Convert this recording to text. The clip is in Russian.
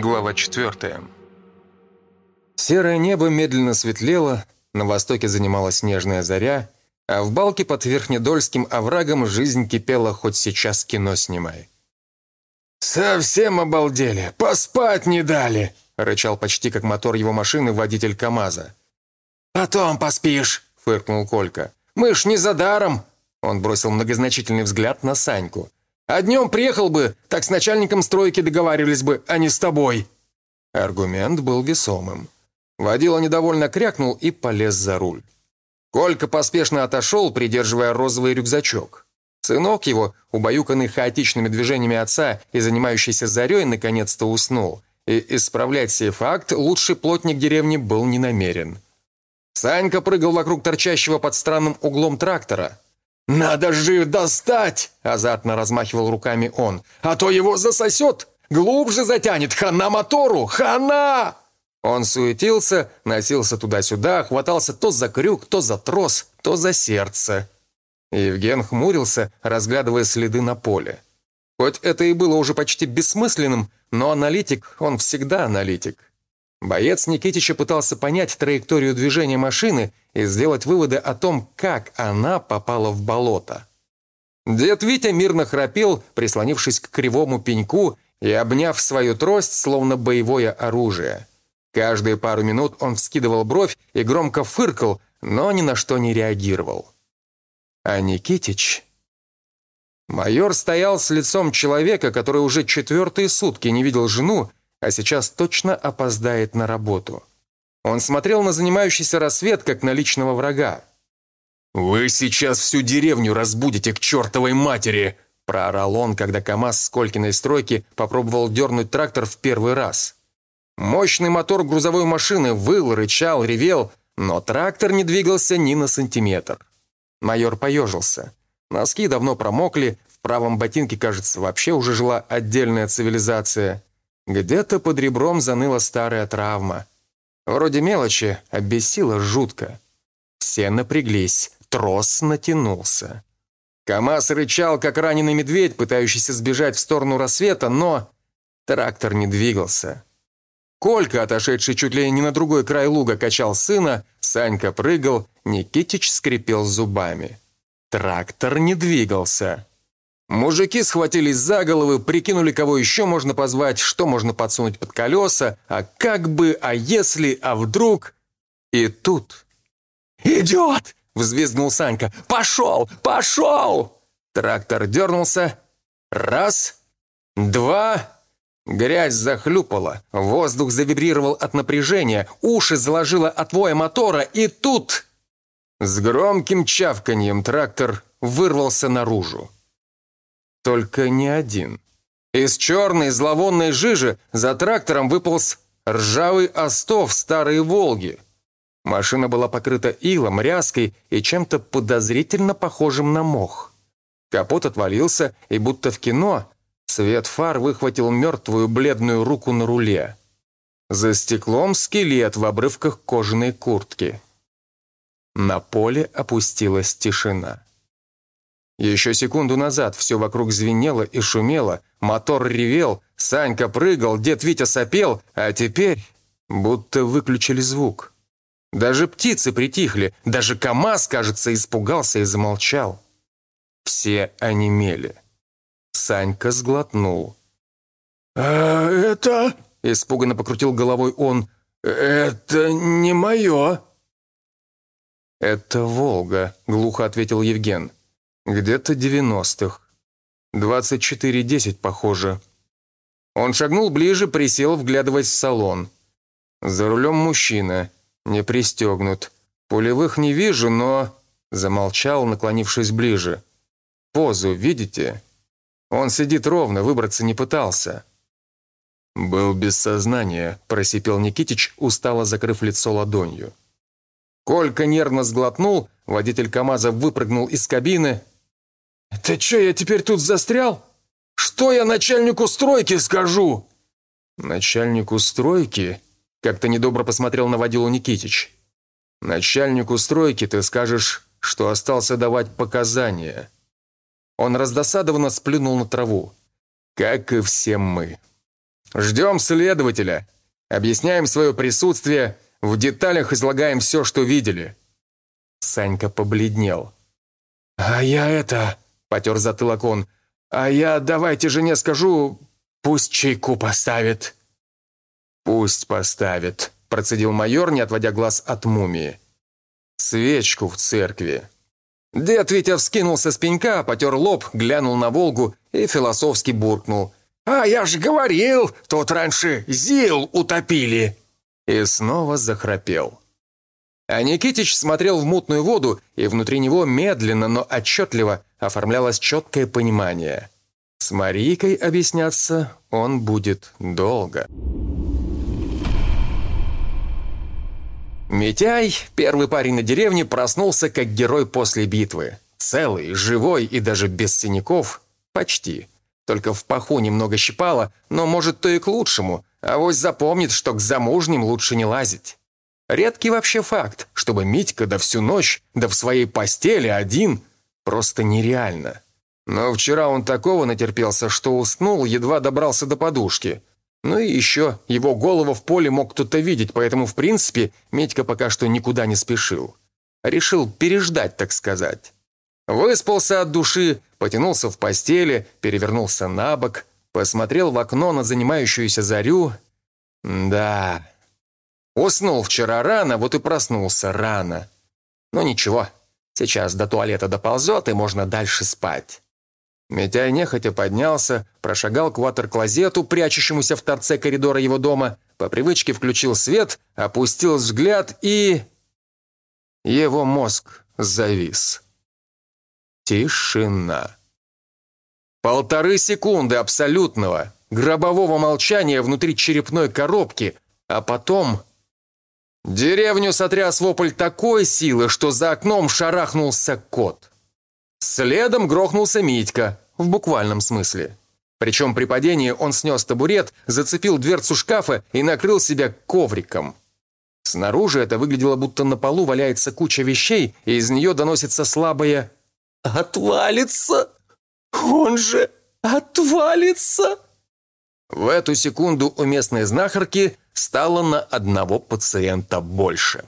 Глава 4. Серое небо медленно светлело, на востоке занималась снежная заря, а в балке под Верхнедольским оврагом жизнь кипела, хоть сейчас кино снимай. «Совсем обалдели! Поспать не дали!» — рычал почти как мотор его машины водитель КамАЗа. «Потом поспишь!» — фыркнул Колька. «Мы ж не за даром!» Он бросил многозначительный взгляд на Саньку. А днем приехал бы, так с начальником стройки договаривались бы, а не с тобой». Аргумент был весомым. Водила недовольно крякнул и полез за руль. Колька поспешно отошел, придерживая розовый рюкзачок. Сынок его, убаюканный хаотичными движениями отца и занимающийся зарей, наконец-то уснул. И исправлять сей факт лучший плотник деревни был не намерен. Санька прыгал вокруг торчащего под странным углом трактора. «Надо же достать!» – азартно размахивал руками он. «А то его засосет! Глубже затянет! Хана мотору! Хана!» Он суетился, носился туда-сюда, хватался то за крюк, то за трос, то за сердце. Евген хмурился, разглядывая следы на поле. Хоть это и было уже почти бессмысленным, но аналитик, он всегда аналитик. Боец Никитича пытался понять траекторию движения машины и сделать выводы о том, как она попала в болото. Дед Витя мирно храпел, прислонившись к кривому пеньку и обняв свою трость, словно боевое оружие. Каждые пару минут он вскидывал бровь и громко фыркал, но ни на что не реагировал. А Никитич... Майор стоял с лицом человека, который уже четвертые сутки не видел жену а сейчас точно опоздает на работу. Он смотрел на занимающийся рассвет, как на личного врага. «Вы сейчас всю деревню разбудите к чертовой матери!» проорал он, когда КамАЗ с Колькиной стройки попробовал дернуть трактор в первый раз. Мощный мотор грузовой машины выл, рычал, ревел, но трактор не двигался ни на сантиметр. Майор поежился. Носки давно промокли, в правом ботинке, кажется, вообще уже жила отдельная цивилизация. Где-то под ребром заныла старая травма. Вроде мелочи, а жутко. Все напряглись, трос натянулся. КамАЗ рычал, как раненый медведь, пытающийся сбежать в сторону рассвета, но трактор не двигался. Колька, отошедший чуть ли не на другой край луга, качал сына, Санька прыгал, Никитич скрипел зубами. Трактор не двигался. Мужики схватились за головы, прикинули, кого еще можно позвать, что можно подсунуть под колеса, а как бы, а если, а вдруг... И тут... «Идет!» — взвизгнул Санька. «Пошел! Пошел!» Трактор дернулся. Раз, два... Грязь захлюпала, воздух завибрировал от напряжения, уши заложило от воя мотора, и тут... С громким чавканьем трактор вырвался наружу. Только не один. Из черной зловонной жижи за трактором выполз ржавый остов старой «Волги». Машина была покрыта илом, ряской и чем-то подозрительно похожим на мох. Капот отвалился, и будто в кино свет фар выхватил мертвую бледную руку на руле. За стеклом скелет в обрывках кожаной куртки. На поле опустилась тишина. Еще секунду назад все вокруг звенело и шумело, мотор ревел, Санька прыгал, дед Витя сопел, а теперь будто выключили звук. Даже птицы притихли, даже КамАЗ, кажется, испугался и замолчал. Все онемели. Санька сглотнул. «А это...» — испуганно покрутил головой он. «Это не мое». «Это Волга», — глухо ответил Евген. Где-то девяностых. Двадцать четыре десять, похоже. Он шагнул ближе, присел, вглядываясь в салон. За рулем мужчина, не пристегнут. Пулевых не вижу, но... Замолчал, наклонившись ближе. Позу видите? Он сидит ровно, выбраться не пытался. «Был без сознания», – просипел Никитич, устало закрыв лицо ладонью. Колька нервно сглотнул, водитель КамАЗа выпрыгнул из кабины, «Это что, я теперь тут застрял? Что я начальнику стройки скажу?» «Начальнику стройки?» Как-то недобро посмотрел на водилу Никитич. «Начальнику стройки ты скажешь, что остался давать показания». Он раздосадованно сплюнул на траву. «Как и все мы. Ждем следователя. Объясняем свое присутствие, в деталях излагаем все, что видели». Санька побледнел. «А я это...» — потер затылок он. «А я давайте жене скажу, пусть чайку поставит». «Пусть поставит», — процедил майор, не отводя глаз от мумии. «Свечку в церкви». Дед Витя вскинулся с пенька, потер лоб, глянул на Волгу и философски буркнул. «А я ж говорил, тут раньше ЗИЛ утопили!» И снова захрапел. А Никитич смотрел в мутную воду, и внутри него медленно, но отчетливо оформлялось четкое понимание. С Марийкой объясняться он будет долго. Митяй, первый парень на деревне, проснулся как герой после битвы. Целый, живой и даже без синяков. Почти. Только в паху немного щипало, но может то и к лучшему. А вось запомнит, что к замужним лучше не лазить. Редкий вообще факт, чтобы Митька да всю ночь, да в своей постели один, просто нереально. Но вчера он такого натерпелся, что уснул, едва добрался до подушки. Ну и еще, его голову в поле мог кто-то видеть, поэтому, в принципе, Медька пока что никуда не спешил. Решил переждать, так сказать. Выспался от души, потянулся в постели, перевернулся на бок, посмотрел в окно на занимающуюся зарю. Да, уснул вчера рано, вот и проснулся рано. Но ничего, сейчас до туалета доползет, и можно дальше спать. Митяй нехотя поднялся, прошагал к ватер-клозету, прячущемуся в торце коридора его дома, по привычке включил свет, опустил взгляд и... Его мозг завис. Тишина. Полторы секунды абсолютного, гробового молчания внутри черепной коробки, а потом... Деревню сотряс вопль такой силы, что за окном шарахнулся кот. Следом грохнулся Митька, в буквальном смысле. Причем при падении он снес табурет, зацепил дверцу шкафа и накрыл себя ковриком. Снаружи это выглядело, будто на полу валяется куча вещей, и из нее доносится слабое «Отвалится! Он же отвалится!» В эту секунду у местной знахарки стало на одного пациента больше.